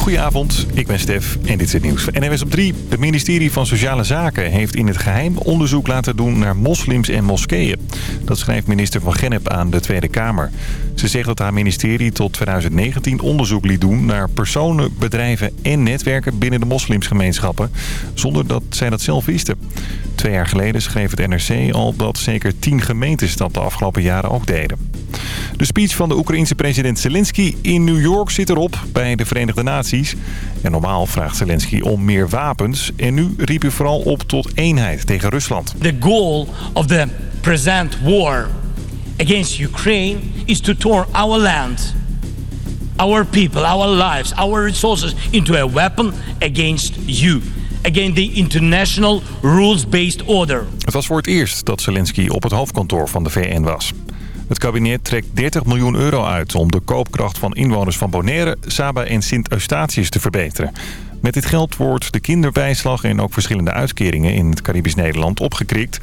Goedenavond, ik ben Stef en dit is het nieuws van NWS op 3. Het ministerie van Sociale Zaken heeft in het geheim onderzoek laten doen naar moslims en moskeeën. Dat schrijft minister Van Gennep aan de Tweede Kamer. Ze zegt dat haar ministerie tot 2019 onderzoek liet doen naar personen, bedrijven en netwerken binnen de moslimsgemeenschappen. Zonder dat zij dat zelf wisten. Twee jaar geleden schreef het NRC al dat zeker tien gemeentes dat de afgelopen jaren ook deden. De speech van de Oekraïense president Zelensky in New York zit erop bij de Verenigde Naties. En normaal vraagt Zelensky om meer wapens. En nu riep hij vooral op tot eenheid tegen Rusland. The goal of the present war against Ukraine is to turn our land, our people, our lives, our resources into a weapon against you. Against the international rules-based order. Het was voor het eerst dat Zelensky op het hoofdkantoor van de VN was. Het kabinet trekt 30 miljoen euro uit om de koopkracht van inwoners van Bonaire, Saba en Sint-Eustatius te verbeteren. Met dit geld wordt de kinderbijslag en ook verschillende uitkeringen in het Caribisch Nederland opgekrikt.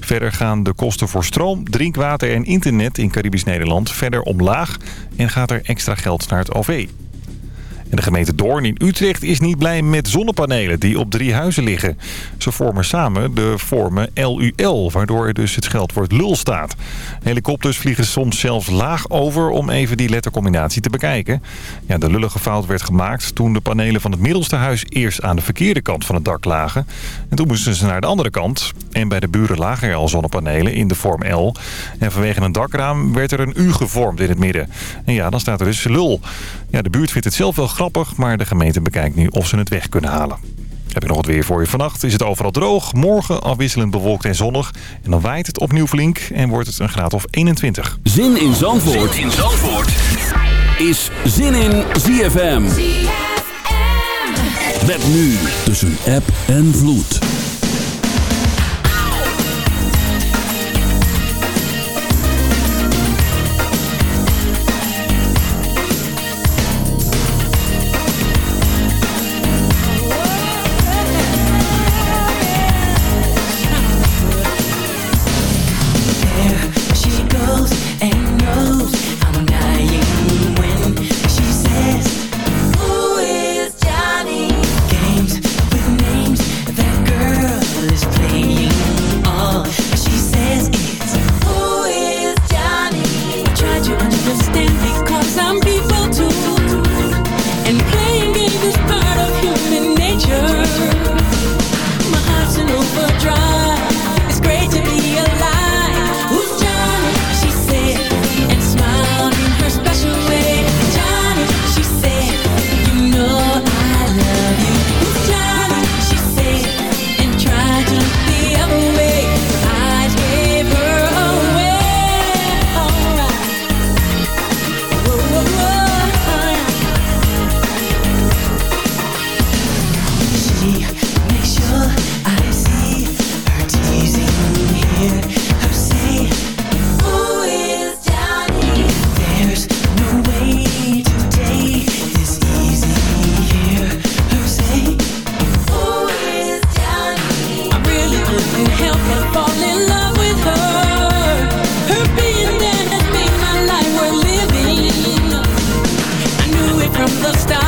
Verder gaan de kosten voor stroom, drinkwater en internet in Caribisch Nederland verder omlaag en gaat er extra geld naar het OV. En de gemeente Doorn in Utrecht is niet blij met zonnepanelen die op drie huizen liggen. Ze vormen samen de vormen LUL, waardoor dus het scheldwoord lul staat. Helikopters vliegen soms zelfs laag over om even die lettercombinatie te bekijken. Ja, de lullige fout werd gemaakt toen de panelen van het middelste huis eerst aan de verkeerde kant van het dak lagen. En toen moesten ze naar de andere kant. En bij de buren lagen er al zonnepanelen in de vorm L. En vanwege een dakraam werd er een U gevormd in het midden. En ja, dan staat er dus lul. Ja, de buurt vindt het zelf wel grappig, maar de gemeente bekijkt nu of ze het weg kunnen halen. Heb ik nog wat weer voor je. Vannacht is het overal droog. Morgen afwisselend bewolkt en zonnig. En dan waait het opnieuw flink en wordt het een graad of 21. Zin in Zandvoort, zin in Zandvoort. is Zin in ZFM. Met nu tussen app en vloed. the stars.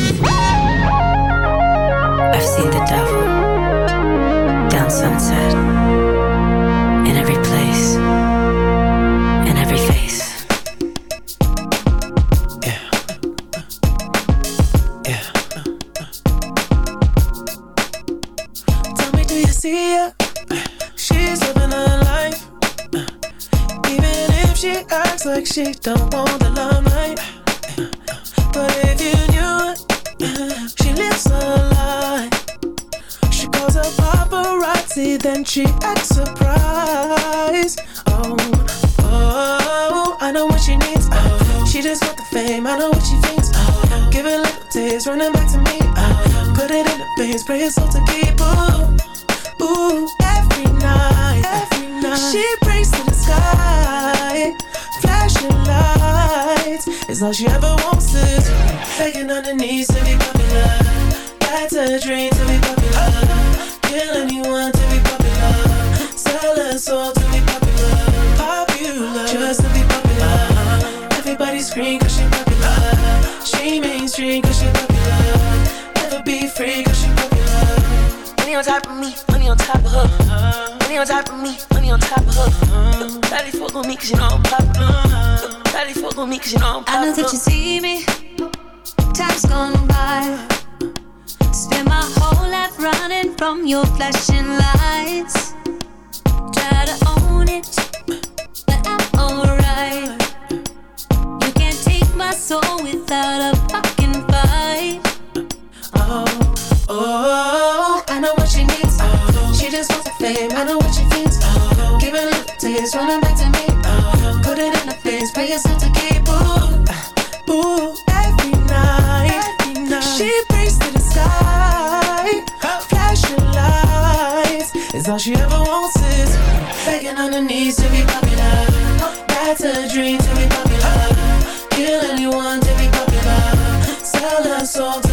Daddy fuck on me cause you know I'm popular. Daddy fuck on me cause you know I'm popular. I know that you see me. Time's gone by. Spend my whole life running from your flashing lights. Try to own it, but I'm alright. You can't take my soul without a fucking fight. Oh, oh, I know what she needs. Oh, she just wants the fame. I know what she thinks. Oh, give little running back to me. Oh, put it in the face, pay yourself to keep. Ooh, uh, ooh, every night, every night. she prays to the sky. Flashing lights is all she ever wants is begging on her knees to be popular. That's a dream to be popular. Kill anyone to be popular. Sell her soul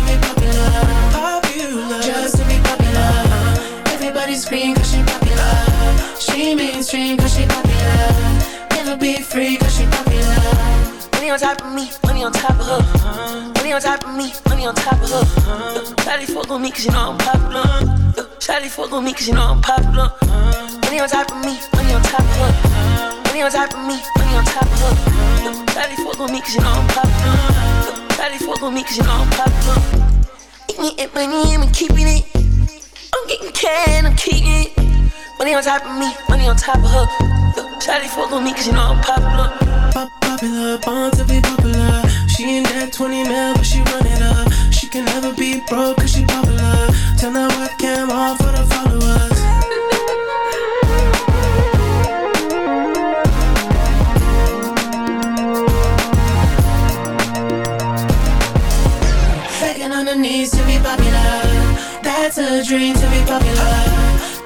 She mainstream cause she popular. Never be free cause she popular. Money on top of me, money on top of her. Money on top of me, money on top of her. Shawty fuck on me cause you know I'm popular. Shawty fuck on me cause you know I'm popular. Money on top of me, money on top of her. Money on top of me, money on top of her. Shawty fuck on me cause you know I'm popular. Shawty fuck on me cause you know I'm popular. Eating it, money, I'm keeping it. I'm getting can, I'm keeping it. Money on top of me, money on top of her. Shawty fuck on me cause you know I'm popular. Pop popular, born to be popular. She ain't that 20 mil, but she run it up. She can never be broke cause she popular. Turn that webcam off for the followers. Begging on her knees to be popular. That's a dream to be popular.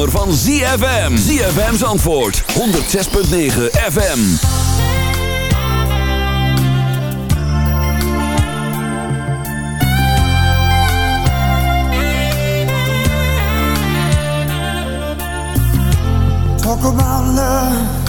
zomer van ZFM. ZFM's antwoord. 106.9 FM. Talk about love.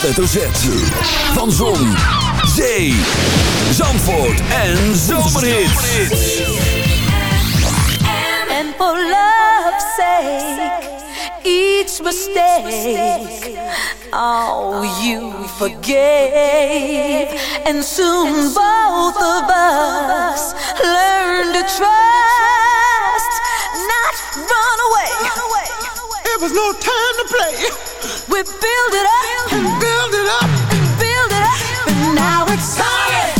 Hoofdletter Z. Van Zon, Zee, Zandvoort en Zomerhits. And for love's sake, each mistake, oh, you forgave. And soon both of us learn to trust, not run away. It was no time to play. We build it up. And build it up. And build it up, and now it's solid.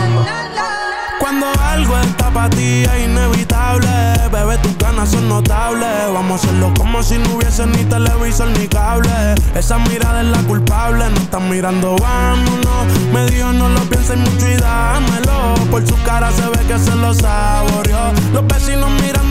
Cuando algo está para ti es inevitable, bebé, tus ganas son notables. Vamos a hacerlo como si no hubiese ni televisor ni cable. Esa mirada es la culpable, no están mirando, vámonos. Me dijo no lo pienses mucho y dámelo. Por su cara se ve que se lo saboreó. Los vecinos mirando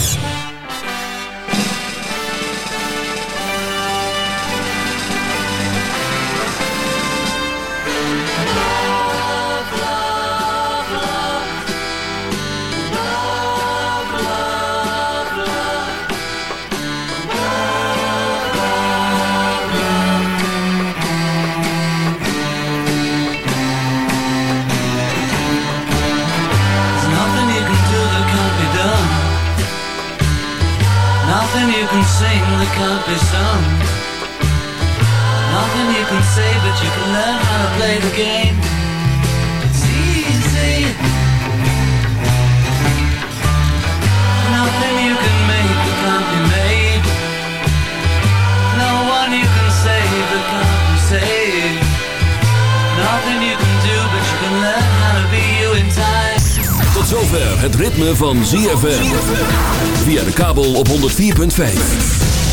Can't be sung. Nothing you can say, but you can learn how to play the game. It's easy. Nothing you can make that can't be made. No one you can save that can't be saved. Nothing you can do, but you can learn how to be you in time. Tot zover het ritme van ZFM. Via de kabel op 104.5.